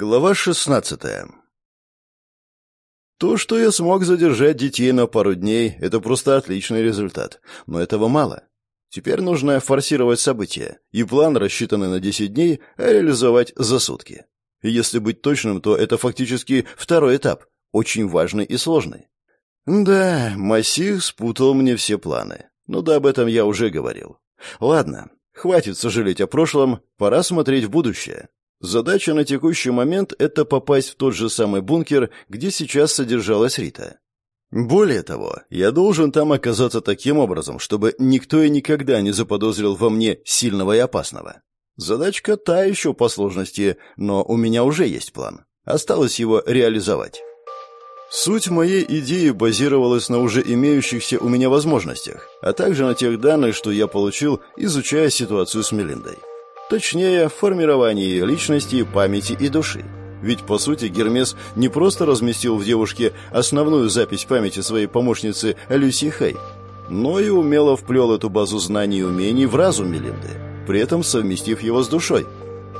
Глава 16 То, что я смог задержать детей на пару дней, это просто отличный результат. Но этого мало. Теперь нужно форсировать события, и план, рассчитанный на 10 дней, реализовать за сутки. И если быть точным, то это фактически второй этап, очень важный и сложный. Да, Массив спутал мне все планы. Ну да, об этом я уже говорил. Ладно, хватит сожалеть о прошлом, пора смотреть в будущее. Задача на текущий момент — это попасть в тот же самый бункер, где сейчас содержалась Рита. Более того, я должен там оказаться таким образом, чтобы никто и никогда не заподозрил во мне сильного и опасного. Задачка та еще по сложности, но у меня уже есть план. Осталось его реализовать. Суть моей идеи базировалась на уже имеющихся у меня возможностях, а также на тех данных, что я получил, изучая ситуацию с Мелиндой. Точнее, формирование ее личности, памяти и души. Ведь, по сути, Гермес не просто разместил в девушке основную запись памяти своей помощницы Люси Хей, но и умело вплел эту базу знаний и умений в разум Мелинды, при этом совместив его с душой.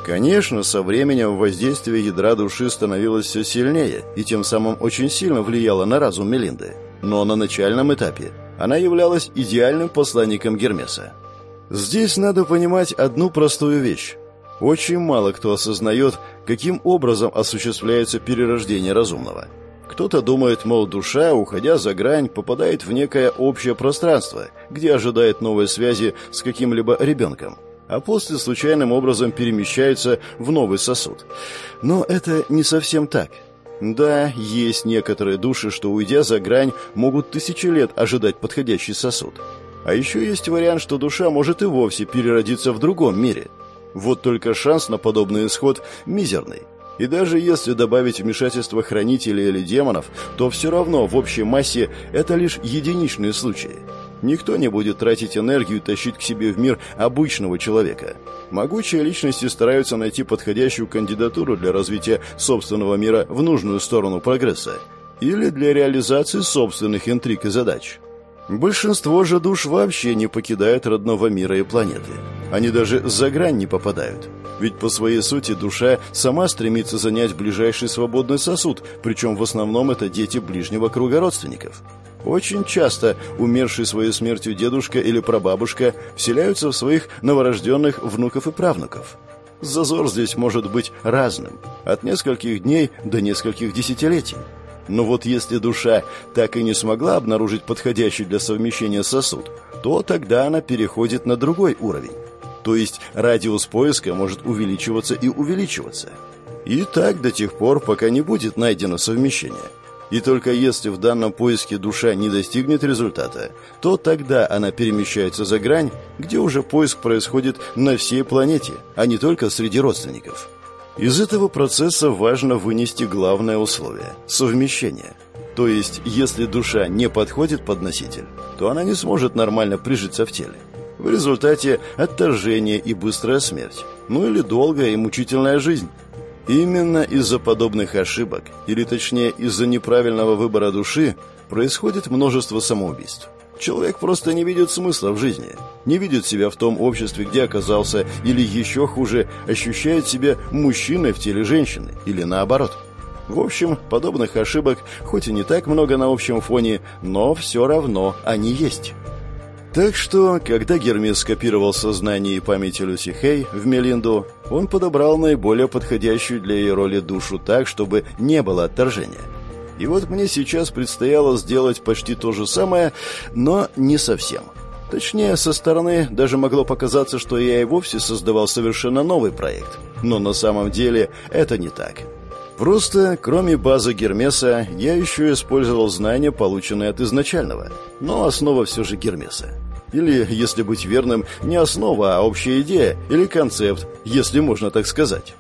Конечно, со временем воздействие ядра души становилось все сильнее и тем самым очень сильно влияло на разум Мелинды. Но на начальном этапе она являлась идеальным посланником Гермеса. Здесь надо понимать одну простую вещь. Очень мало кто осознает, каким образом осуществляется перерождение разумного. Кто-то думает, мол, душа, уходя за грань, попадает в некое общее пространство, где ожидает новой связи с каким-либо ребенком, а после случайным образом перемещается в новый сосуд. Но это не совсем так. Да, есть некоторые души, что, уйдя за грань, могут тысячи лет ожидать подходящий сосуд. А еще есть вариант, что душа может и вовсе переродиться в другом мире. Вот только шанс на подобный исход мизерный. И даже если добавить вмешательство хранителей или демонов, то все равно в общей массе это лишь единичные случаи. Никто не будет тратить энергию тащить к себе в мир обычного человека. Могучие личности стараются найти подходящую кандидатуру для развития собственного мира в нужную сторону прогресса или для реализации собственных интриг и задач. Большинство же душ вообще не покидает родного мира и планеты. Они даже за грань не попадают. Ведь по своей сути душа сама стремится занять ближайший свободный сосуд, причем в основном это дети ближнего круга родственников. Очень часто умерший своей смертью дедушка или прабабушка вселяются в своих новорожденных внуков и правнуков. Зазор здесь может быть разным, от нескольких дней до нескольких десятилетий. Но вот если душа так и не смогла обнаружить подходящий для совмещения сосуд, то тогда она переходит на другой уровень. То есть радиус поиска может увеличиваться и увеличиваться. И так до тех пор, пока не будет найдено совмещение. И только если в данном поиске душа не достигнет результата, то тогда она перемещается за грань, где уже поиск происходит на всей планете, а не только среди родственников. Из этого процесса важно вынести главное условие – совмещение. То есть, если душа не подходит под носитель, то она не сможет нормально прижиться в теле. В результате отторжение и быстрая смерть, ну или долгая и мучительная жизнь. Именно из-за подобных ошибок, или точнее из-за неправильного выбора души, происходит множество самоубийств. Человек просто не видит смысла в жизни, не видит себя в том обществе, где оказался, или еще хуже, ощущает себя мужчиной в теле женщины, или наоборот. В общем, подобных ошибок хоть и не так много на общем фоне, но все равно они есть. Так что, когда Гермес скопировал сознание и память Люси Хей в Мелинду, он подобрал наиболее подходящую для ее роли душу так, чтобы не было отторжения – и вот мне сейчас предстояло сделать почти то же самое, но не совсем. Точнее, со стороны даже могло показаться, что я и вовсе создавал совершенно новый проект. Но на самом деле это не так. Просто, кроме базы Гермеса, я еще использовал знания, полученные от изначального. Но основа все же Гермеса. Или, если быть верным, не основа, а общая идея или концепт, если можно так сказать.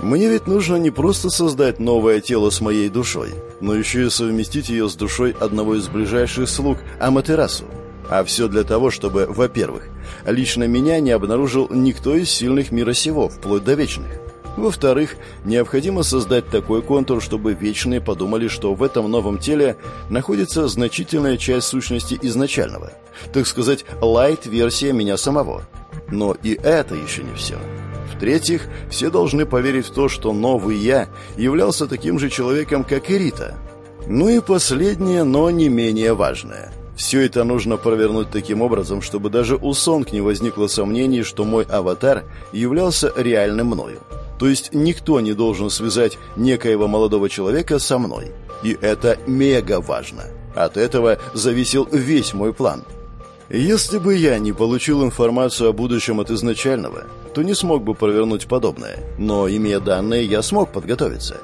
Мне ведь нужно не просто создать новое тело с моей душой, но еще и совместить ее с душой одного из ближайших слуг Аматерасу. А все для того, чтобы, во-первых, лично меня не обнаружил никто из сильных мира сего, вплоть до вечных. Во-вторых, необходимо создать такой контур, чтобы вечные подумали, что в этом новом теле находится значительная часть сущности изначального. Так сказать, лайт-версия меня самого. Но и это еще не все. В-третьих, все должны поверить в то, что новый я являлся таким же человеком, как и Рита. Ну и последнее, но не менее важное. Все это нужно провернуть таким образом, чтобы даже у Сонг не возникло сомнений, что мой аватар являлся реальным мною. То есть никто не должен связать некоего молодого человека со мной. И это мега важно. От этого зависел весь мой план. Если бы я не получил информацию о будущем от изначального, то не смог бы провернуть подобное. Но, имея данные, я смог подготовиться.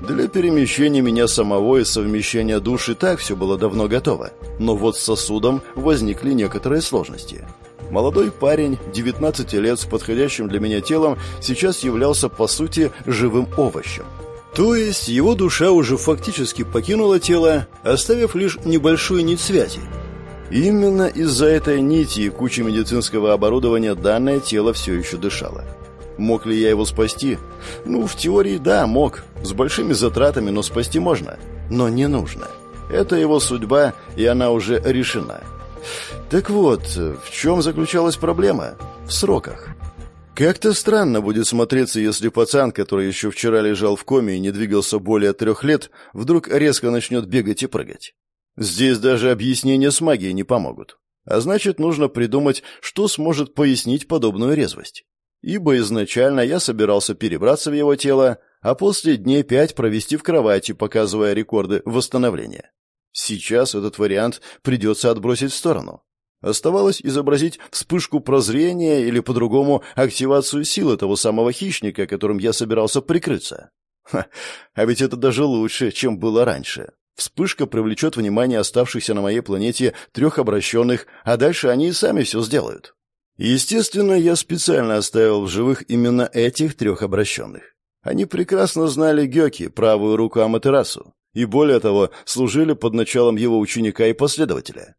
Для перемещения меня самого и совмещения душ и так все было давно готово. Но вот с сосудом возникли некоторые сложности. Молодой парень, 19 лет, с подходящим для меня телом, сейчас являлся, по сути, живым овощем. То есть его душа уже фактически покинула тело, оставив лишь небольшую нить связи. Именно из-за этой нити и кучи медицинского оборудования данное тело все еще дышало. Мог ли я его спасти? Ну, в теории да, мог. С большими затратами, но спасти можно. Но не нужно. Это его судьба, и она уже решена. Так вот, в чем заключалась проблема? В сроках. Как-то странно будет смотреться, если пацан, который еще вчера лежал в коме и не двигался более трех лет, вдруг резко начнет бегать и прыгать. Здесь даже объяснения с магией не помогут. А значит, нужно придумать, что сможет пояснить подобную резвость. Ибо изначально я собирался перебраться в его тело, а после дней пять провести в кровати, показывая рекорды восстановления. Сейчас этот вариант придется отбросить в сторону. Оставалось изобразить вспышку прозрения или, по-другому, активацию силы того самого хищника, которым я собирался прикрыться. Ха, а ведь это даже лучше, чем было раньше. Вспышка привлечет внимание оставшихся на моей планете трех обращенных, а дальше они и сами все сделают. Естественно, я специально оставил в живых именно этих трех обращенных. Они прекрасно знали Гёки, правую руку Аматерасу, и более того, служили под началом его ученика и последователя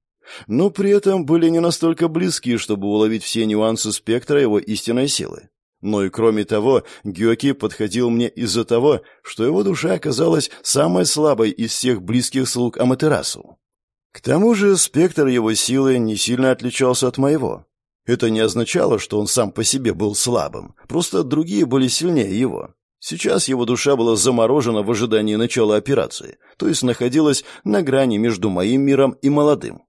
но при этом были не настолько близки, чтобы уловить все нюансы спектра его истинной силы. Но и кроме того, Гёки подходил мне из-за того, что его душа оказалась самой слабой из всех близких слуг Аматерасу. К тому же спектр его силы не сильно отличался от моего. Это не означало, что он сам по себе был слабым, просто другие были сильнее его. Сейчас его душа была заморожена в ожидании начала операции, то есть находилась на грани между моим миром и молодым.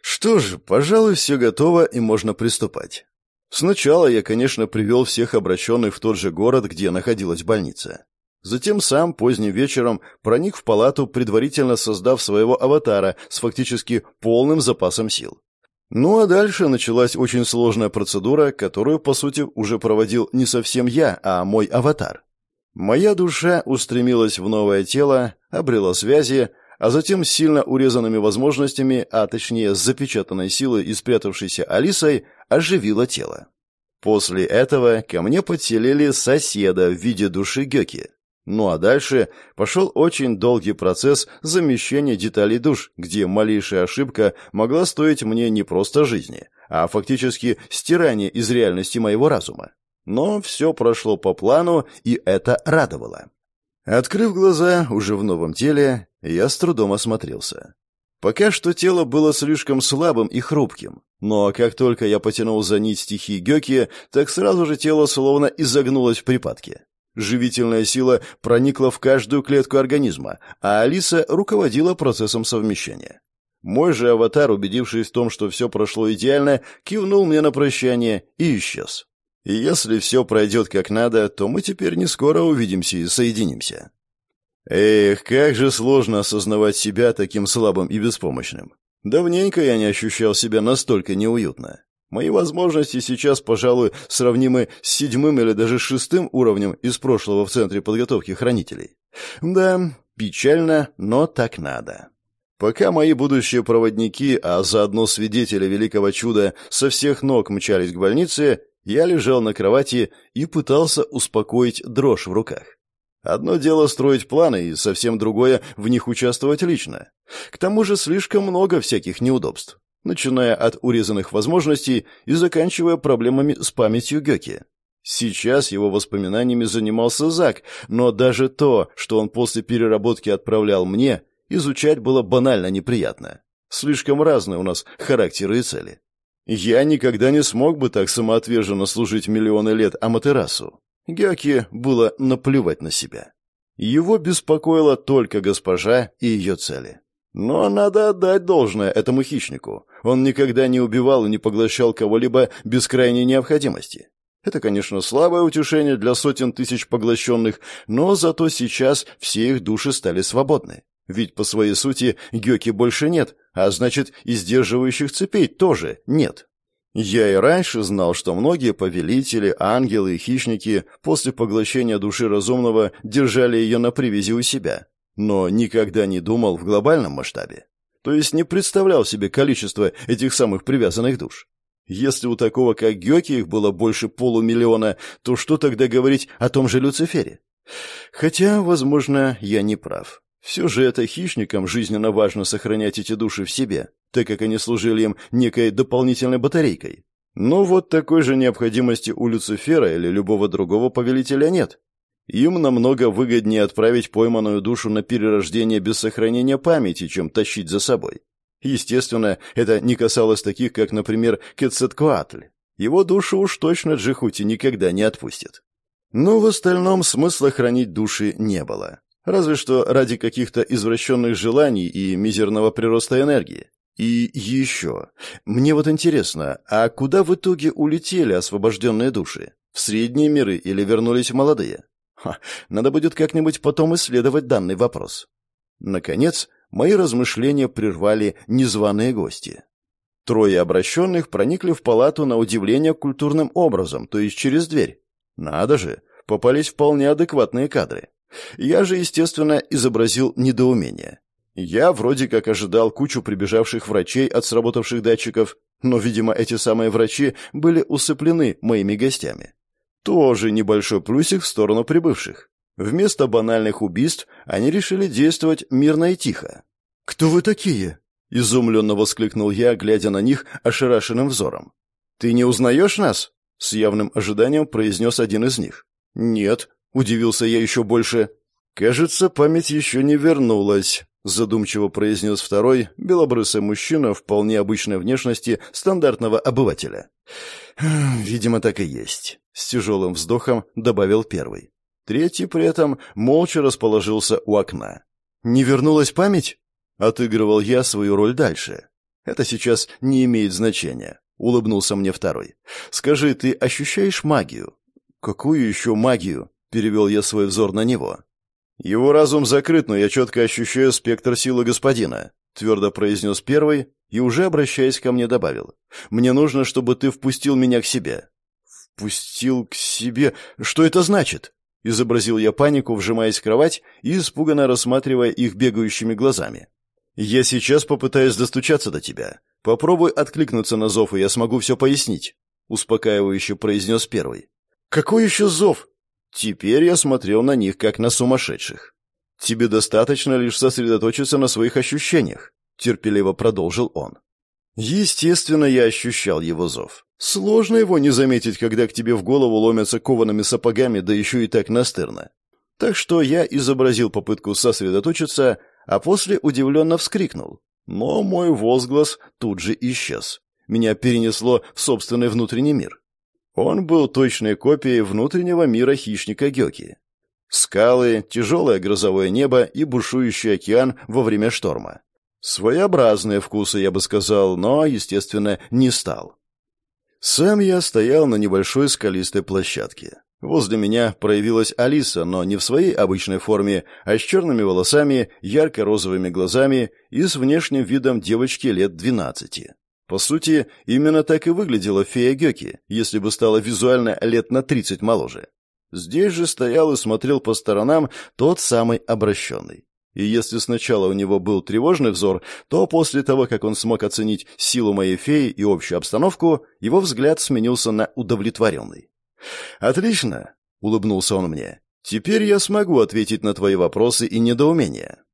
Что ж, пожалуй, все готово и можно приступать. Сначала я, конечно, привел всех обращенных в тот же город, где находилась больница. Затем сам поздним вечером проник в палату, предварительно создав своего аватара с фактически полным запасом сил. Ну а дальше началась очень сложная процедура, которую, по сути, уже проводил не совсем я, а мой аватар. Моя душа устремилась в новое тело, обрела связи, а затем с сильно урезанными возможностями, а точнее с запечатанной силой и спрятавшейся Алисой, оживила тело. После этого ко мне подселили соседа в виде души Гёки. Ну а дальше пошел очень долгий процесс замещения деталей душ, где малейшая ошибка могла стоить мне не просто жизни, а фактически стирание из реальности моего разума. Но все прошло по плану, и это радовало. Открыв глаза уже в новом теле, я с трудом осмотрелся. Пока что тело было слишком слабым и хрупким, но как только я потянул за нить стихии Гёки, так сразу же тело словно изогнулось в припадке. Живительная сила проникла в каждую клетку организма, а Алиса руководила процессом совмещения. Мой же аватар, убедившись в том, что все прошло идеально, кивнул мне на прощание и исчез. Если все пройдет как надо, то мы теперь не скоро увидимся и соединимся. Эх, как же сложно осознавать себя таким слабым и беспомощным. Давненько я не ощущал себя настолько неуютно. Мои возможности сейчас, пожалуй, сравнимы с седьмым или даже шестым уровнем из прошлого в Центре подготовки хранителей. Да, печально, но так надо. Пока мои будущие проводники, а заодно свидетели великого чуда, со всех ног мчались к больнице, я лежал на кровати и пытался успокоить дрожь в руках. Одно дело строить планы, и совсем другое — в них участвовать лично. К тому же слишком много всяких неудобств, начиная от урезанных возможностей и заканчивая проблемами с памятью Гёки. Сейчас его воспоминаниями занимался Зак, но даже то, что он после переработки отправлял мне, изучать было банально неприятно. Слишком разные у нас характеры и цели. Я никогда не смог бы так самоотверженно служить миллионы лет Аматерасу. Геоки было наплевать на себя. Его беспокоила только госпожа и ее цели. Но надо отдать должное этому хищнику. Он никогда не убивал и не поглощал кого-либо без крайней необходимости. Это, конечно, слабое утешение для сотен тысяч поглощенных, но зато сейчас все их души стали свободны. Ведь по своей сути Гёки больше нет, а значит и сдерживающих цепей тоже нет. Я и раньше знал, что многие повелители, ангелы и хищники после поглощения души разумного держали ее на привязи у себя, но никогда не думал в глобальном масштабе. То есть не представлял себе количество этих самых привязанных душ. Если у такого, как Гёки, их было больше полумиллиона, то что тогда говорить о том же Люцифере? Хотя, возможно, я не прав. Все же это хищникам жизненно важно сохранять эти души в себе, так как они служили им некой дополнительной батарейкой. Но вот такой же необходимости у Люцифера или любого другого повелителя нет. Им намного выгоднее отправить пойманную душу на перерождение без сохранения памяти, чем тащить за собой. Естественно, это не касалось таких, как, например, Кецеткоатль. Его душу уж точно Джихути никогда не отпустит. Но в остальном смысла хранить души не было. Разве что ради каких-то извращенных желаний и мизерного прироста энергии. И еще. Мне вот интересно, а куда в итоге улетели освобожденные души? В средние миры или вернулись молодые? Ха, надо будет как-нибудь потом исследовать данный вопрос. Наконец, мои размышления прервали незваные гости. Трое обращенных проникли в палату на удивление культурным образом, то есть через дверь. Надо же, попались вполне адекватные кадры. Я же, естественно, изобразил недоумение. Я вроде как ожидал кучу прибежавших врачей от сработавших датчиков, но, видимо, эти самые врачи были усыплены моими гостями. Тоже небольшой плюсик в сторону прибывших. Вместо банальных убийств они решили действовать мирно и тихо. «Кто вы такие?» — изумленно воскликнул я, глядя на них ошарашенным взором. «Ты не узнаешь нас?» — с явным ожиданием произнес один из них. «Нет», Удивился я еще больше. «Кажется, память еще не вернулась», — задумчиво произнес второй, белобрысый мужчина вполне обычной внешности стандартного обывателя. «Видимо, так и есть», — с тяжелым вздохом добавил первый. Третий при этом молча расположился у окна. «Не вернулась память?» — отыгрывал я свою роль дальше. «Это сейчас не имеет значения», — улыбнулся мне второй. «Скажи, ты ощущаешь магию?» «Какую еще магию?» перевел я свой взор на него. «Его разум закрыт, но я четко ощущаю спектр силы господина», твердо произнес первый и, уже обращаясь ко мне, добавил. «Мне нужно, чтобы ты впустил меня к себе». «Впустил к себе? Что это значит?» Изобразил я панику, вжимаясь в кровать и испуганно рассматривая их бегающими глазами. «Я сейчас попытаюсь достучаться до тебя. Попробуй откликнуться на зов, и я смогу все пояснить», — успокаивающе произнес первый. «Какой еще зов?» Теперь я смотрел на них, как на сумасшедших. «Тебе достаточно лишь сосредоточиться на своих ощущениях», — терпеливо продолжил он. Естественно, я ощущал его зов. Сложно его не заметить, когда к тебе в голову ломятся коваными сапогами, да еще и так настырно. Так что я изобразил попытку сосредоточиться, а после удивленно вскрикнул. Но мой возглас тут же исчез. Меня перенесло в собственный внутренний мир. Он был точной копией внутреннего мира хищника Гёки. Скалы, тяжелое грозовое небо и бушующий океан во время шторма. Своеобразные вкусы, я бы сказал, но, естественно, не стал. Сам я стоял на небольшой скалистой площадке. Возле меня проявилась Алиса, но не в своей обычной форме, а с черными волосами, ярко-розовыми глазами и с внешним видом девочки лет двенадцати. По сути, именно так и выглядела фея Гёки, если бы стала визуально лет на тридцать моложе. Здесь же стоял и смотрел по сторонам тот самый обращенный. И если сначала у него был тревожный взор, то после того, как он смог оценить силу моей феи и общую обстановку, его взгляд сменился на удовлетворенный. «Отлично!» — улыбнулся он мне. «Теперь я смогу ответить на твои вопросы и недоумения.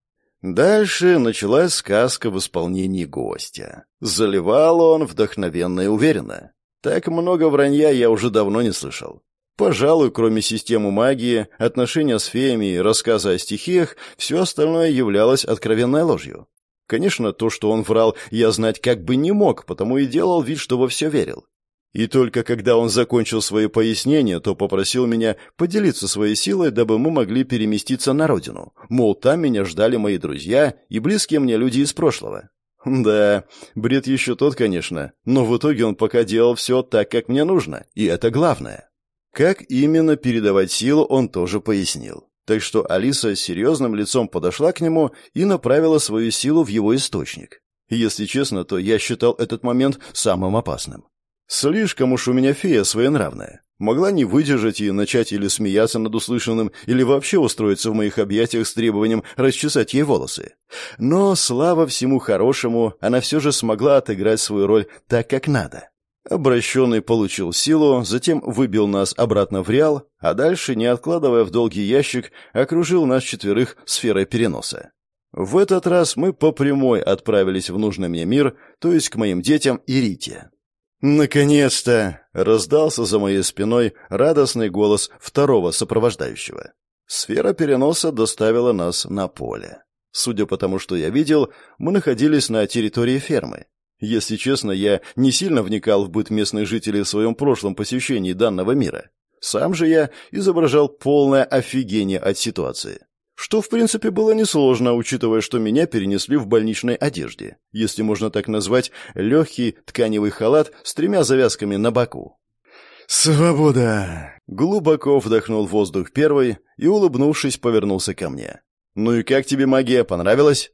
Дальше началась сказка в исполнении гостя. Заливал он вдохновенно и уверенно. Так много вранья я уже давно не слышал. Пожалуй, кроме системы магии, отношения с феями и рассказа о стихиях, все остальное являлось откровенной ложью. Конечно, то, что он врал, я знать как бы не мог, потому и делал вид, что во все верил. И только когда он закончил свои пояснения, то попросил меня поделиться своей силой, дабы мы могли переместиться на родину. Мол, там меня ждали мои друзья и близкие мне люди из прошлого. Да, бред еще тот, конечно, но в итоге он пока делал все так, как мне нужно, и это главное. Как именно передавать силу, он тоже пояснил. Так что Алиса с серьезным лицом подошла к нему и направила свою силу в его источник. Если честно, то я считал этот момент самым опасным. Слишком уж у меня фея своенравная. Могла не выдержать и начать или смеяться над услышанным, или вообще устроиться в моих объятиях с требованием расчесать ей волосы. Но, слава всему хорошему, она все же смогла отыграть свою роль так, как надо. Обращенный получил силу, затем выбил нас обратно в реал, а дальше, не откладывая в долгий ящик, окружил нас четверых сферой переноса. В этот раз мы по прямой отправились в нужный мне мир, то есть к моим детям и Рите. «Наконец-то!» — раздался за моей спиной радостный голос второго сопровождающего. Сфера переноса доставила нас на поле. Судя по тому, что я видел, мы находились на территории фермы. Если честно, я не сильно вникал в быт местных жителей в своем прошлом посещении данного мира. Сам же я изображал полное офигение от ситуации. Что, в принципе, было несложно, учитывая, что меня перенесли в больничной одежде, если можно так назвать, легкий тканевый халат с тремя завязками на боку. «Свобода!» Глубоко вдохнул воздух первый и, улыбнувшись, повернулся ко мне. «Ну и как тебе магия? Понравилась?»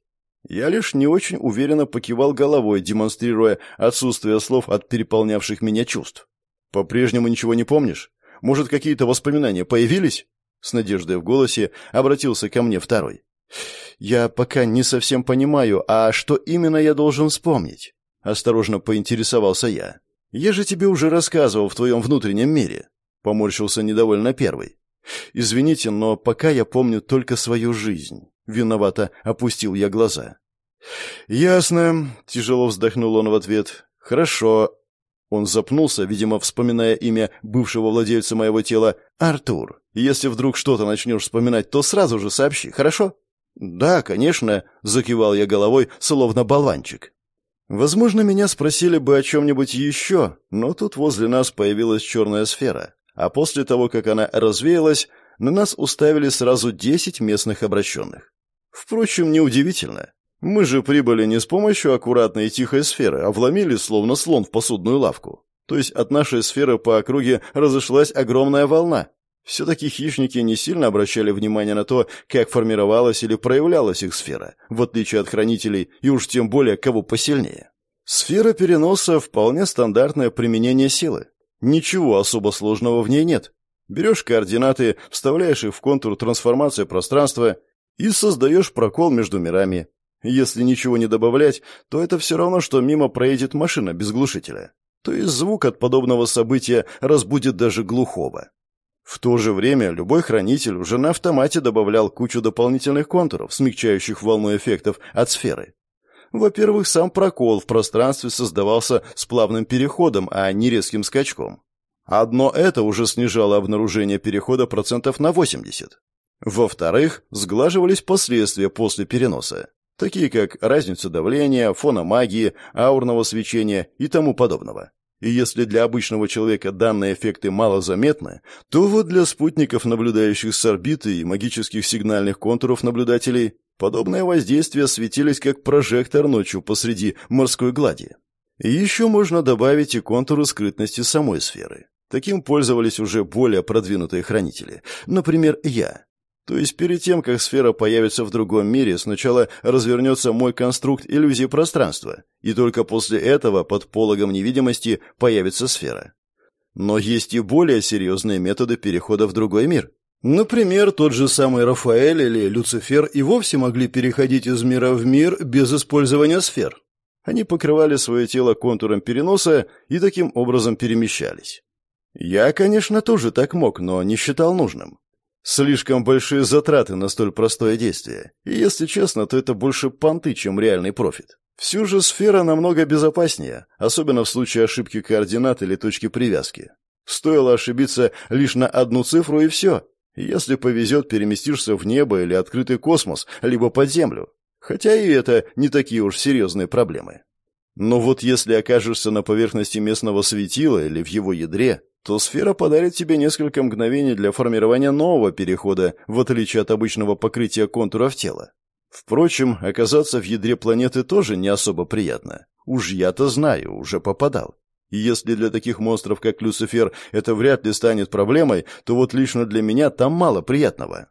Я лишь не очень уверенно покивал головой, демонстрируя отсутствие слов от переполнявших меня чувств. «По-прежнему ничего не помнишь? Может, какие-то воспоминания появились?» С надеждой в голосе обратился ко мне второй. «Я пока не совсем понимаю, а что именно я должен вспомнить?» Осторожно поинтересовался я. «Я же тебе уже рассказывал в твоем внутреннем мире», — поморщился недовольно первый. «Извините, но пока я помню только свою жизнь». Виновато опустил я глаза. «Ясно», — тяжело вздохнул он в ответ. «Хорошо». Он запнулся, видимо, вспоминая имя бывшего владельца моего тела, Артур. «Если вдруг что-то начнешь вспоминать, то сразу же сообщи, хорошо?» «Да, конечно», — закивал я головой, словно болванчик. Возможно, меня спросили бы о чем-нибудь еще, но тут возле нас появилась черная сфера, а после того, как она развеялась, на нас уставили сразу десять местных обращенных. Впрочем, неудивительно. Мы же прибыли не с помощью аккуратной и тихой сферы, а вломили словно слон в посудную лавку. То есть от нашей сферы по округе разошлась огромная волна. Все-таки хищники не сильно обращали внимание на то, как формировалась или проявлялась их сфера, в отличие от хранителей, и уж тем более кого посильнее. Сфера переноса – вполне стандартное применение силы. Ничего особо сложного в ней нет. Берешь координаты, вставляешь их в контур трансформации пространства и создаешь прокол между мирами. Если ничего не добавлять, то это все равно, что мимо проедет машина без глушителя. То есть звук от подобного события разбудит даже глухого. В то же время любой хранитель уже на автомате добавлял кучу дополнительных контуров, смягчающих волну эффектов от сферы. Во-первых, сам прокол в пространстве создавался с плавным переходом, а не резким скачком. Одно это уже снижало обнаружение перехода процентов на 80. Во-вторых, сглаживались последствия после переноса, такие как разница давления, фона магии, аурного свечения и тому подобного. И если для обычного человека данные эффекты малозаметны, то вот для спутников, наблюдающих с орбиты и магических сигнальных контуров наблюдателей, подобные воздействия светились как прожектор ночью посреди морской глади. И еще можно добавить и контуры скрытности самой сферы. Таким пользовались уже более продвинутые хранители. Например, я. То есть перед тем, как сфера появится в другом мире, сначала развернется мой конструкт иллюзии пространства, и только после этого под пологом невидимости появится сфера. Но есть и более серьезные методы перехода в другой мир. Например, тот же самый Рафаэль или Люцифер и вовсе могли переходить из мира в мир без использования сфер. Они покрывали свое тело контуром переноса и таким образом перемещались. Я, конечно, тоже так мог, но не считал нужным. Слишком большие затраты на столь простое действие. И если честно, то это больше понты, чем реальный профит. Всю же сфера намного безопаснее, особенно в случае ошибки координат или точки привязки. Стоило ошибиться лишь на одну цифру и все. Если повезет, переместишься в небо или открытый космос, либо под землю. Хотя и это не такие уж серьезные проблемы. Но вот если окажешься на поверхности местного светила или в его ядре, то сфера подарит тебе несколько мгновений для формирования нового перехода, в отличие от обычного покрытия контуров тела. Впрочем, оказаться в ядре планеты тоже не особо приятно. Уж я-то знаю, уже попадал. И если для таких монстров, как Люцифер, это вряд ли станет проблемой, то вот лично для меня там мало приятного.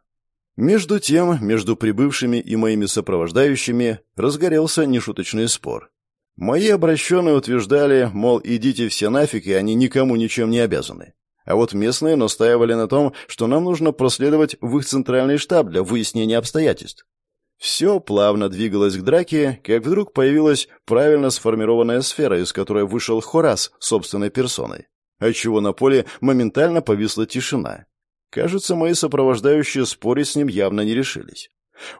Между тем, между прибывшими и моими сопровождающими разгорелся нешуточный спор. Мои обращенные утверждали, мол, идите все нафиг, и они никому ничем не обязаны. А вот местные настаивали на том, что нам нужно проследовать в их центральный штаб для выяснения обстоятельств. Все плавно двигалось к драке, как вдруг появилась правильно сформированная сфера, из которой вышел Хорас собственной персоной, отчего на поле моментально повисла тишина. Кажется, мои сопровождающие спорить с ним явно не решились.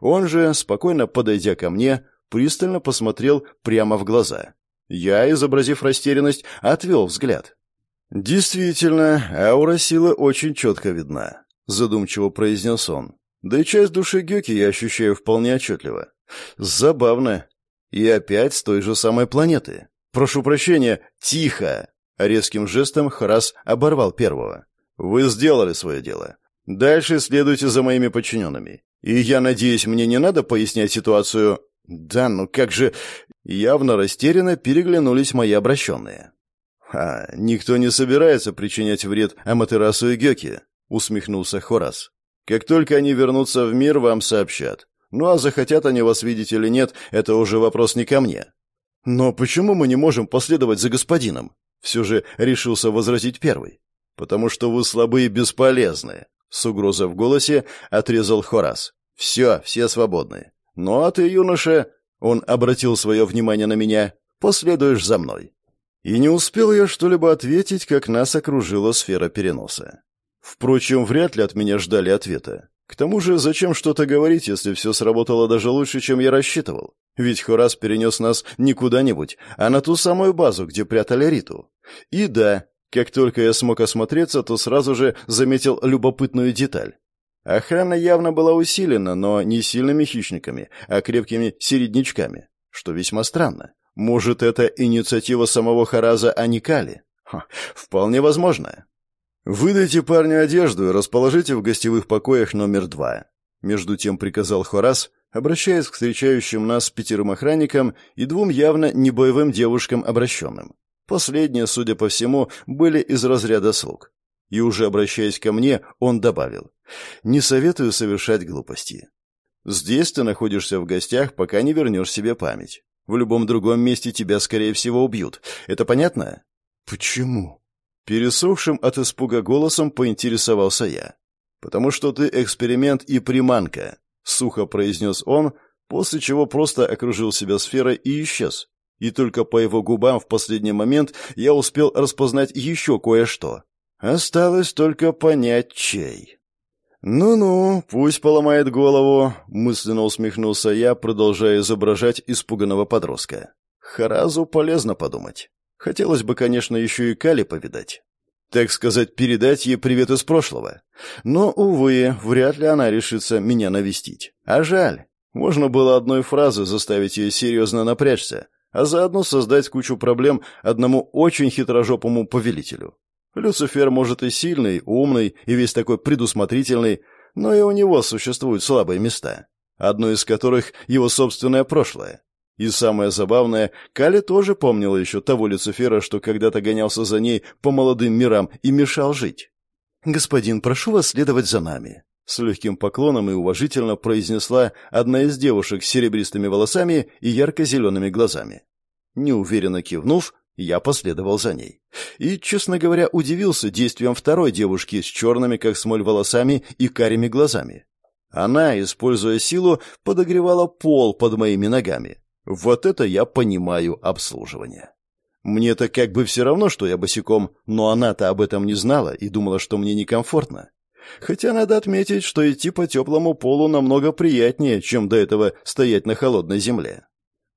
Он же, спокойно подойдя ко мне, пристально посмотрел прямо в глаза. Я, изобразив растерянность, отвел взгляд. «Действительно, аура силы очень четко видна», — задумчиво произнес он. «Да и часть души Гёки я ощущаю вполне отчетливо. Забавно. И опять с той же самой планеты. Прошу прощения, тихо!» Резким жестом Харас оборвал первого. «Вы сделали свое дело. Дальше следуйте за моими подчиненными. И я надеюсь, мне не надо пояснять ситуацию «Да, ну как же...» Явно растерянно переглянулись мои обращенные. «А, никто не собирается причинять вред Аматерасу и Гёке», — усмехнулся Хорас. «Как только они вернутся в мир, вам сообщат. Ну а захотят они вас видеть или нет, это уже вопрос не ко мне». «Но почему мы не можем последовать за господином?» Все же решился возразить первый. «Потому что вы слабы и бесполезны», — с угрозой в голосе отрезал Хорас. «Все, все свободны. «Ну а ты, юноша...» — он обратил свое внимание на меня. «Последуешь за мной». И не успел я что-либо ответить, как нас окружила сфера переноса. Впрочем, вряд ли от меня ждали ответа. К тому же, зачем что-то говорить, если все сработало даже лучше, чем я рассчитывал? Ведь Хорас перенес нас не куда-нибудь, а на ту самую базу, где прятали Риту. И да, как только я смог осмотреться, то сразу же заметил любопытную деталь. Охрана явно была усилена, но не сильными хищниками, а крепкими середнячками, что весьма странно. Может, это инициатива самого Хараза, а не Кали? Ха, вполне возможно. «Выдайте парню одежду и расположите в гостевых покоях номер два», между тем приказал Хорас, обращаясь к встречающим нас пятерым охранникам и двум явно небоевым девушкам обращенным. Последние, судя по всему, были из разряда слуг. И уже обращаясь ко мне, он добавил. «Не советую совершать глупости. Здесь ты находишься в гостях, пока не вернешь себе память. В любом другом месте тебя, скорее всего, убьют. Это понятно?» «Почему?» Пересохшим от испуга голосом поинтересовался я. «Потому что ты эксперимент и приманка», — сухо произнес он, после чего просто окружил себя сферой и исчез. И только по его губам в последний момент я успел распознать еще кое-что. Осталось только понять, чей. «Ну-ну, пусть поломает голову», — мысленно усмехнулся я, продолжая изображать испуганного подростка. «Харазу полезно подумать. Хотелось бы, конечно, еще и Кали повидать. Так сказать, передать ей привет из прошлого. Но, увы, вряд ли она решится меня навестить. А жаль. Можно было одной фразы заставить ее серьезно напрячься, а заодно создать кучу проблем одному очень хитрожопому повелителю. Люцифер, может, и сильный, умный и весь такой предусмотрительный, но и у него существуют слабые места, одно из которых его собственное прошлое. И самое забавное, Кали тоже помнила еще того Люцифера, что когда-то гонялся за ней по молодым мирам и мешал жить. «Господин, прошу вас следовать за нами», — с легким поклоном и уважительно произнесла одна из девушек с серебристыми волосами и ярко-зелеными глазами. Неуверенно кивнув, я последовал за ней. И, честно говоря, удивился действиям второй девушки с черными, как смоль, волосами и карими глазами. Она, используя силу, подогревала пол под моими ногами. Вот это я понимаю обслуживание. Мне-то как бы все равно, что я босиком, но она-то об этом не знала и думала, что мне некомфортно. Хотя надо отметить, что идти по теплому полу намного приятнее, чем до этого стоять на холодной земле.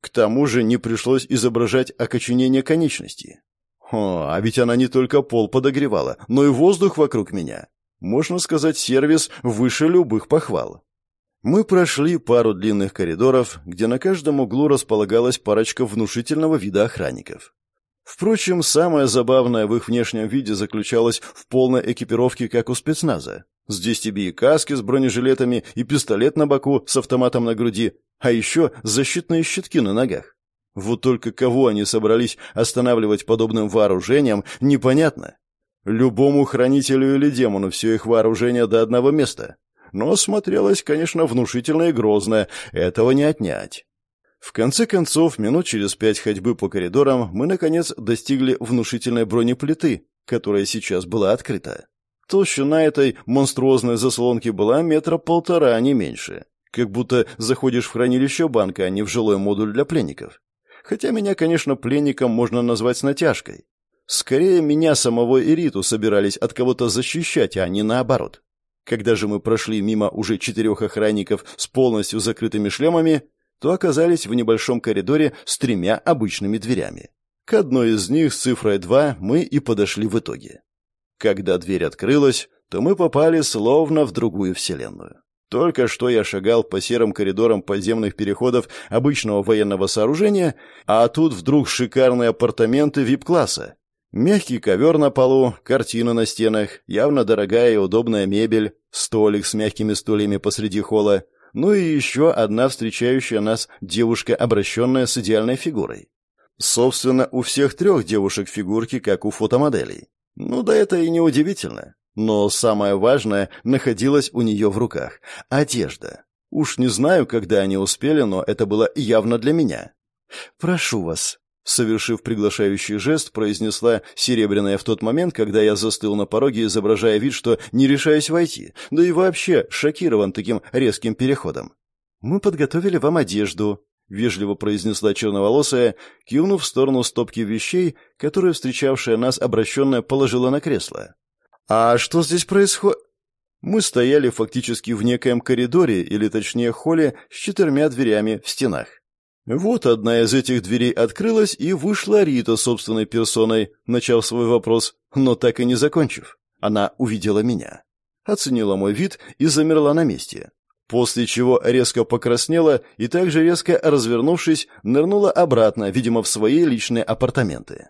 К тому же не пришлось изображать окоченение конечностей. О, а ведь она не только пол подогревала, но и воздух вокруг меня. Можно сказать, сервис выше любых похвал. Мы прошли пару длинных коридоров, где на каждом углу располагалась парочка внушительного вида охранников. Впрочем, самое забавное в их внешнем виде заключалось в полной экипировке, как у спецназа. Здесь тебе и каски с бронежилетами, и пистолет на боку с автоматом на груди, а еще защитные щитки на ногах. Вот только кого они собрались останавливать подобным вооружением, непонятно. Любому хранителю или демону все их вооружение до одного места. Но смотрелось, конечно, внушительно и грозно, этого не отнять. В конце концов, минут через пять ходьбы по коридорам мы, наконец, достигли внушительной бронеплиты, которая сейчас была открыта. Толщина этой монструозной заслонки была метра полтора, а не меньше. Как будто заходишь в хранилище банка, а не в жилой модуль для пленников. Хотя меня, конечно, пленником можно назвать с натяжкой. Скорее, меня самого Ириту собирались от кого-то защищать, а не наоборот. Когда же мы прошли мимо уже четырех охранников с полностью закрытыми шлемами, то оказались в небольшом коридоре с тремя обычными дверями. К одной из них с цифрой 2 мы и подошли в итоге. Когда дверь открылась, то мы попали словно в другую вселенную. Только что я шагал по серым коридорам подземных переходов обычного военного сооружения, а тут вдруг шикарные апартаменты вип-класса. Мягкий ковер на полу, картина на стенах, явно дорогая и удобная мебель, столик с мягкими стульями посреди холла, ну и еще одна встречающая нас девушка, обращенная с идеальной фигурой. Собственно, у всех трех девушек фигурки, как у фотомоделей. Ну да это и не удивительно. Но самое важное находилось у нее в руках — одежда. Уж не знаю, когда они успели, но это было явно для меня. «Прошу вас», — совершив приглашающий жест, произнесла Серебряная в тот момент, когда я застыл на пороге, изображая вид, что не решаюсь войти, да и вообще шокирован таким резким переходом. «Мы подготовили вам одежду», — вежливо произнесла черноволосая, кивнув в сторону стопки вещей, которые встречавшая нас обращенная положила на кресло. «А что здесь происходит?» Мы стояли фактически в некоем коридоре, или точнее холле, с четырьмя дверями в стенах. Вот одна из этих дверей открылась, и вышла Рита собственной персоной, начав свой вопрос, но так и не закончив. Она увидела меня. Оценила мой вид и замерла на месте. После чего резко покраснела и также резко развернувшись, нырнула обратно, видимо, в свои личные апартаменты.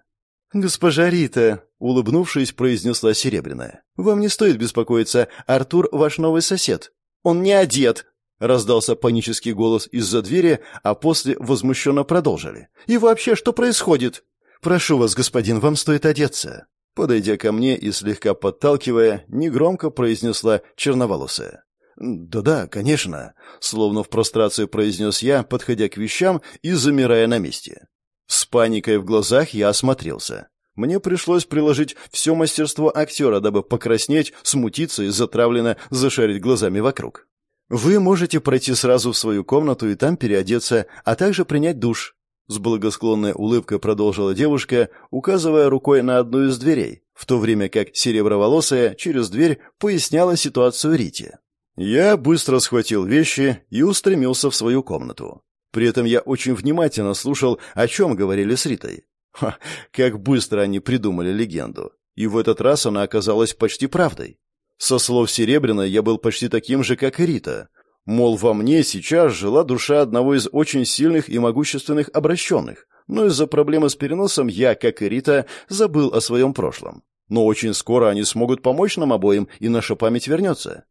«Госпожа Рита», — улыбнувшись, произнесла Серебряная, — «вам не стоит беспокоиться, Артур ваш новый сосед». «Он не одет», — раздался панический голос из-за двери, а после возмущенно продолжили. «И вообще, что происходит?» «Прошу вас, господин, вам стоит одеться». Подойдя ко мне и слегка подталкивая, негромко произнесла черноволосая. «Да-да, конечно», — словно в прострацию произнес я, подходя к вещам и замирая на месте. С паникой в глазах я осмотрелся. Мне пришлось приложить все мастерство актера, дабы покраснеть, смутиться и затравленно зашарить глазами вокруг. «Вы можете пройти сразу в свою комнату и там переодеться, а также принять душ», с благосклонной улыбкой продолжила девушка, указывая рукой на одну из дверей, в то время как сереброволосая через дверь поясняла ситуацию Рите. Я быстро схватил вещи и устремился в свою комнату. При этом я очень внимательно слушал, о чем говорили с Ритой. Ха, как быстро они придумали легенду. И в этот раз она оказалась почти правдой. Со слов Серебряной я был почти таким же, как и Рита. Мол, во мне сейчас жила душа одного из очень сильных и могущественных обращенных, но из-за проблемы с переносом я, как и Рита, забыл о своем прошлом. Но очень скоро они смогут помочь нам обоим, и наша память вернется.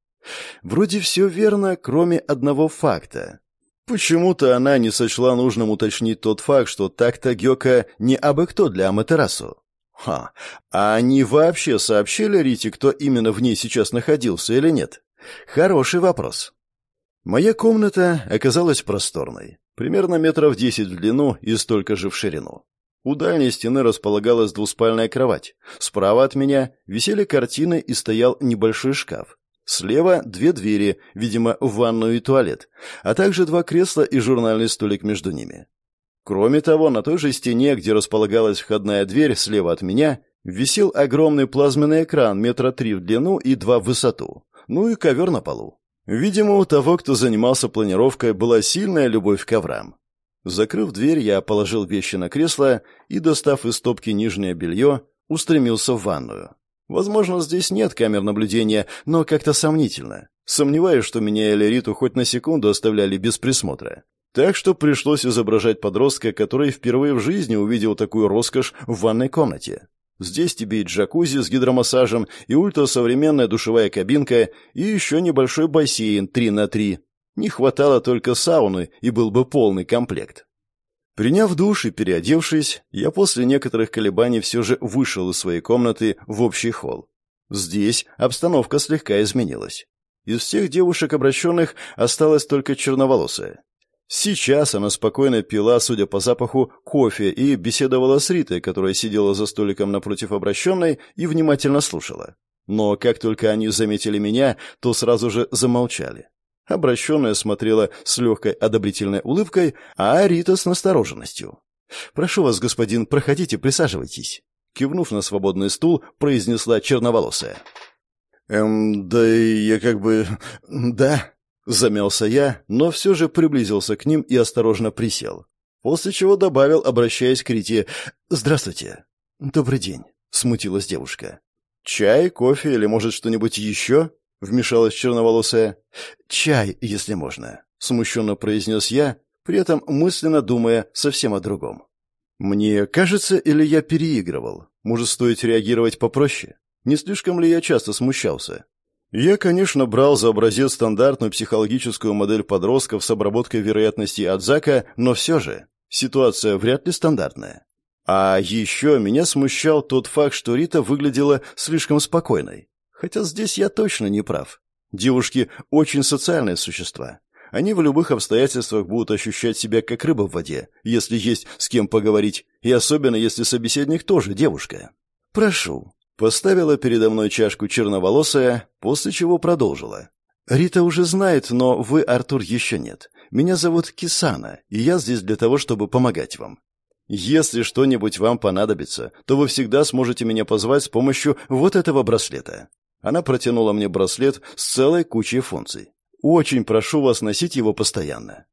Вроде все верно, кроме одного факта. Почему-то она не сочла нужным уточнить тот факт, что так-то Гёка не абы кто для Аматерасу. Ха, а они вообще сообщили Рите, кто именно в ней сейчас находился или нет? Хороший вопрос. Моя комната оказалась просторной, примерно метров десять в длину и столько же в ширину. У дальней стены располагалась двуспальная кровать. Справа от меня висели картины и стоял небольшой шкаф. Слева две двери, видимо, в ванную и туалет, а также два кресла и журнальный столик между ними. Кроме того, на той же стене, где располагалась входная дверь слева от меня, висел огромный плазменный экран метра три в длину и два в высоту, ну и ковер на полу. Видимо, у того, кто занимался планировкой, была сильная любовь к коврам. Закрыв дверь, я положил вещи на кресло и, достав из стопки нижнее белье, устремился в ванную. Возможно, здесь нет камер наблюдения, но как-то сомнительно. Сомневаюсь, что меня или Риту хоть на секунду оставляли без присмотра. Так что пришлось изображать подростка, который впервые в жизни увидел такую роскошь в ванной комнате. Здесь тебе и джакузи с гидромассажем, и ультрасовременная душевая кабинка, и еще небольшой бассейн 3 на 3. Не хватало только сауны, и был бы полный комплект. Приняв душ и переодевшись, я после некоторых колебаний все же вышел из своей комнаты в общий холл. Здесь обстановка слегка изменилась. Из всех девушек обращенных осталась только черноволосая. Сейчас она спокойно пила, судя по запаху, кофе и беседовала с Ритой, которая сидела за столиком напротив обращенной и внимательно слушала. Но как только они заметили меня, то сразу же замолчали. Обращенная смотрела с легкой одобрительной улыбкой, а Рита с настороженностью. «Прошу вас, господин, проходите, присаживайтесь», — кивнув на свободный стул, произнесла черноволосая. «Эм, да я как бы... да...» Замялся я, но все же приблизился к ним и осторожно присел. После чего добавил, обращаясь к Рите, «Здравствуйте». «Добрый день», — смутилась девушка. «Чай, кофе или, может, что-нибудь еще?» — вмешалась черноволосая. «Чай, если можно», — смущенно произнес я, при этом мысленно думая совсем о другом. «Мне кажется, или я переигрывал? Может, стоит реагировать попроще? Не слишком ли я часто смущался? Я, конечно, брал за образец стандартную психологическую модель подростков с обработкой вероятностей от Зака, но все же ситуация вряд ли стандартная. А еще меня смущал тот факт, что Рита выглядела слишком спокойной. Хотя здесь я точно не прав. Девушки очень социальные существа. Они в любых обстоятельствах будут ощущать себя как рыба в воде, если есть с кем поговорить, и особенно если собеседник тоже девушка. «Прошу», Поставила передо мной чашку черноволосая, после чего продолжила. «Рита уже знает, но вы, Артур, еще нет. Меня зовут Кисана, и я здесь для того, чтобы помогать вам. Если что-нибудь вам понадобится, то вы всегда сможете меня позвать с помощью вот этого браслета». Она протянула мне браслет с целой кучей функций. «Очень прошу вас носить его постоянно».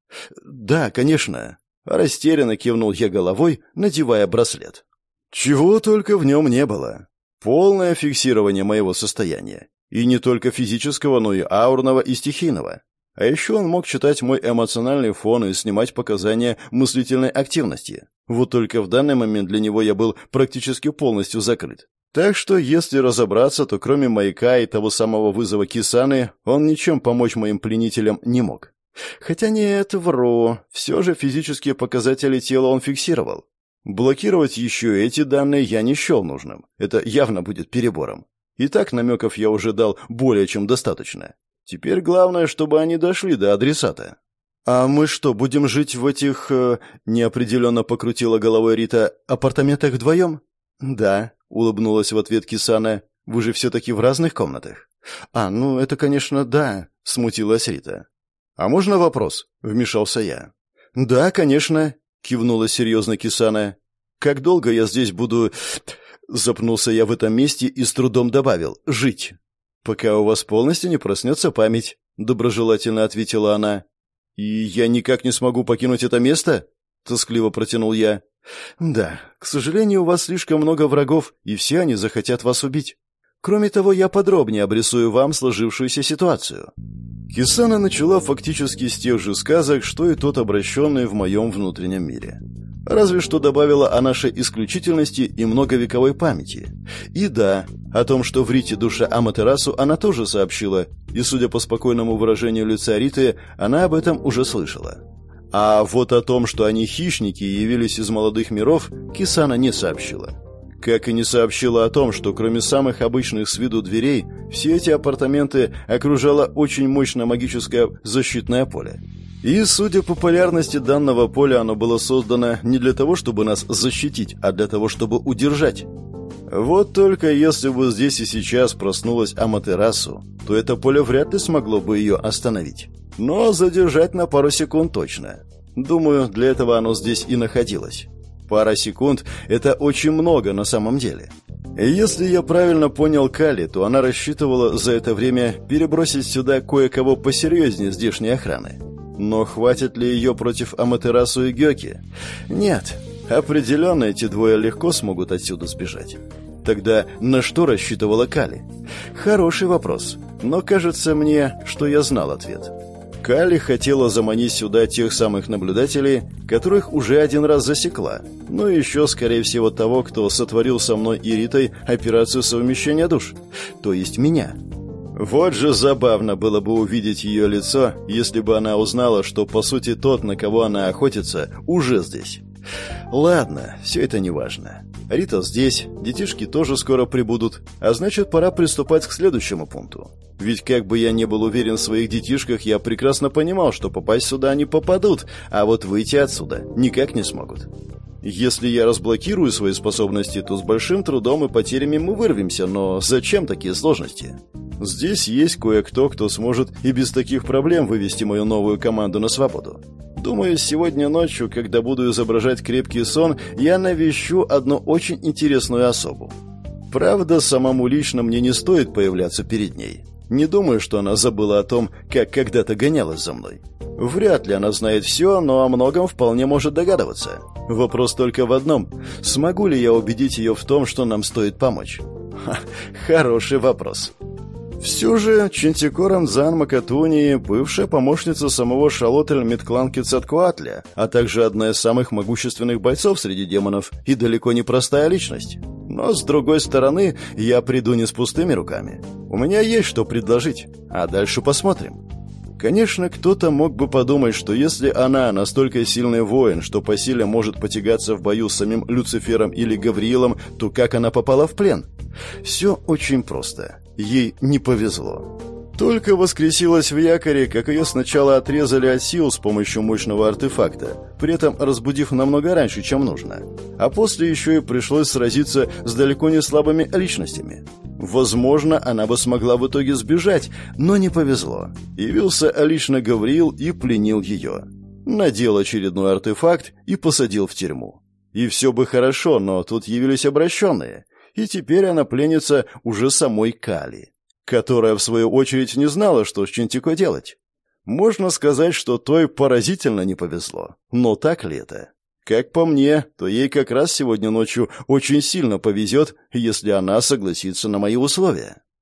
«Да, конечно». Растерянно кивнул я головой, надевая браслет. Чего только в нем не было. Полное фиксирование моего состояния. И не только физического, но и аурного и стихийного. А еще он мог читать мой эмоциональный фон и снимать показания мыслительной активности. Вот только в данный момент для него я был практически полностью закрыт. Так что, если разобраться, то кроме маяка и того самого вызова Кисаны, он ничем помочь моим пленителям не мог. Хотя нет, вру. Все же физические показатели тела он фиксировал. Блокировать еще эти данные я не счел нужным. Это явно будет перебором. И так намеков я уже дал более чем достаточно. Теперь главное, чтобы они дошли до адресата. «А мы что, будем жить в этих...» э, — неопределенно покрутила головой Рита. «Апартаментах вдвоем?» «Да», — улыбнулась в ответ Кисана. «Вы же все-таки в разных комнатах?» «А, ну, это, конечно, да», — смутилась Рита. «А можно вопрос?» — вмешался я. «Да, конечно», кивнула серьезно Кисана. Как долго я здесь буду... Запнулся я в этом месте и с трудом добавил. Жить. Пока у вас полностью не проснется память, доброжелательно ответила она. И я никак не смогу покинуть это место? Тоскливо протянул я. Да, к сожалению, у вас слишком много врагов, и все они захотят вас убить. Кроме того, я подробнее обрисую вам сложившуюся ситуацию. Кисана начала фактически с тех же сказок, что и тот обращенный в моем внутреннем мире. Разве что добавила о нашей исключительности и многовековой памяти. И да, о том, что в Рите душа Аматерасу, она тоже сообщила, и, судя по спокойному выражению лица Риты, она об этом уже слышала. А вот о том, что они хищники и явились из молодых миров, Кисана не сообщила. Как и не сообщила о том, что кроме самых обычных с виду дверей, все эти апартаменты окружало очень мощное магическое защитное поле. И, судя по популярности данного поля, оно было создано не для того, чтобы нас защитить, а для того, чтобы удержать. Вот только если бы здесь и сейчас проснулась Аматерасу, то это поле вряд ли смогло бы ее остановить. Но задержать на пару секунд точно. Думаю, для этого оно здесь и находилось. Пара секунд – это очень много на самом деле. Если я правильно понял Кали, то она рассчитывала за это время перебросить сюда кое-кого посерьезнее здешней охраны. Но хватит ли ее против Аматерасу и Гёки? Нет. Определенно эти двое легко смогут отсюда сбежать. Тогда на что рассчитывала Кали? Хороший вопрос. Но кажется мне, что я знал ответ. Кали хотела заманить сюда тех самых наблюдателей, которых уже один раз засекла, но еще, скорее всего, того, кто сотворил со мной и Ритой операцию совмещения душ, то есть меня. Вот же забавно было бы увидеть ее лицо, если бы она узнала, что, по сути, тот, на кого она охотится, уже здесь. Ладно, все это не важно. Рита здесь, детишки тоже скоро прибудут, а значит, пора приступать к следующему пункту. Ведь как бы я не был уверен в своих детишках, я прекрасно понимал, что попасть сюда они попадут, а вот выйти отсюда никак не смогут. Если я разблокирую свои способности, то с большим трудом и потерями мы вырвемся, но зачем такие сложности? Здесь есть кое-кто, кто сможет и без таких проблем вывести мою новую команду на свободу. Думаю, сегодня ночью, когда буду изображать крепкий сон, я навещу одну очень интересную особу. Правда, самому лично мне не стоит появляться перед ней. Не думаю, что она забыла о том, как когда-то гонялась за мной. Вряд ли она знает все, но о многом вполне может догадываться. Вопрос только в одном. Смогу ли я убедить ее в том, что нам стоит помочь? Ха, хороший вопрос. Все же Чинтикором Зан Макатуни, бывшая помощница самого Шалотель Меткланки Цаткуатля, а также одна из самых могущественных бойцов среди демонов и далеко не простая личность. Но, с другой стороны, я приду не с пустыми руками. У меня есть что предложить, а дальше посмотрим. Конечно, кто-то мог бы подумать, что если она настолько сильный воин, что по силе может потягаться в бою с самим Люцифером или Гавриилом, то как она попала в плен? Все очень просто. Ей не повезло. Только воскресилась в якоре, как ее сначала отрезали от сил с помощью мощного артефакта, при этом разбудив намного раньше, чем нужно. А после еще и пришлось сразиться с далеко не слабыми личностями. Возможно, она бы смогла в итоге сбежать, но не повезло. Явился лично Гавриил и пленил ее. Надел очередной артефакт и посадил в тюрьму. И все бы хорошо, но тут явились обращенные. И теперь она пленится уже самой Кали которая, в свою очередь, не знала, что с Чинтико делать. Можно сказать, что той поразительно не повезло. Но так ли это? Как по мне, то ей как раз сегодня ночью очень сильно повезет, если она согласится на мои условия.